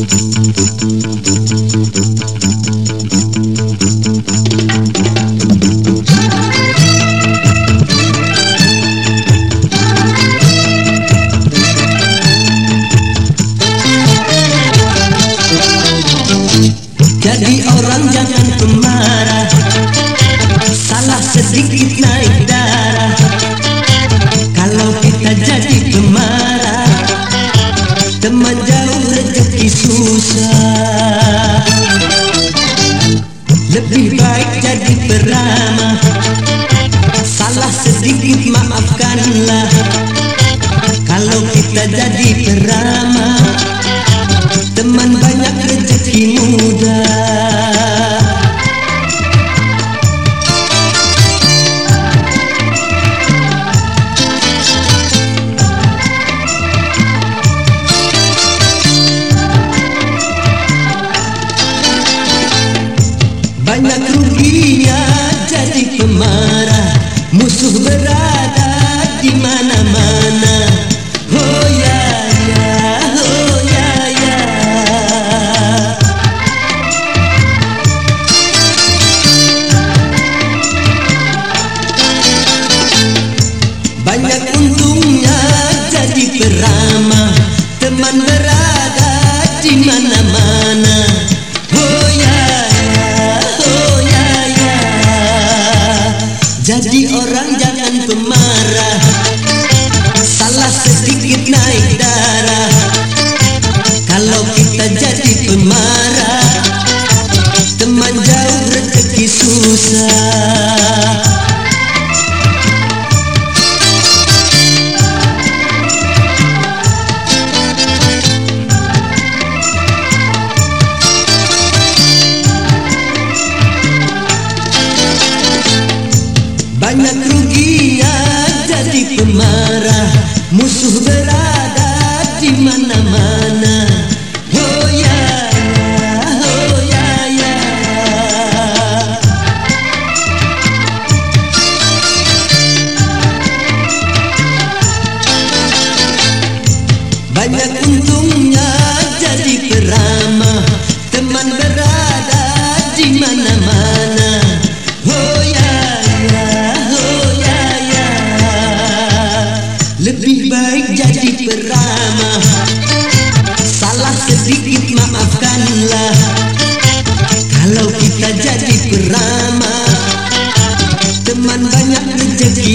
Jadi orang jangan pemarah. Salah sedikit naik darah. Kalau kita jadi pemarah Teman Lebih baik jadi peramah Salah sedikit maafkanlah. Kalau kita jadi peramah pemarah Musuh berada di mana-mana. Oh ya ya, oh ya ya. Banyak untungnya jadi peramah. Teman berada di mana-mana Jadi orang jangan pemarah. Salah sedikit naik darah. Kalau kita jadi pemarah Teman jauh rezeki susah Ruginya jadi pemarah. Musuh berada di mana-mana lebih baik jadi pertama Salah sedikit maafkanlah. Kalau kita jadi pertama Teman banyak rezeki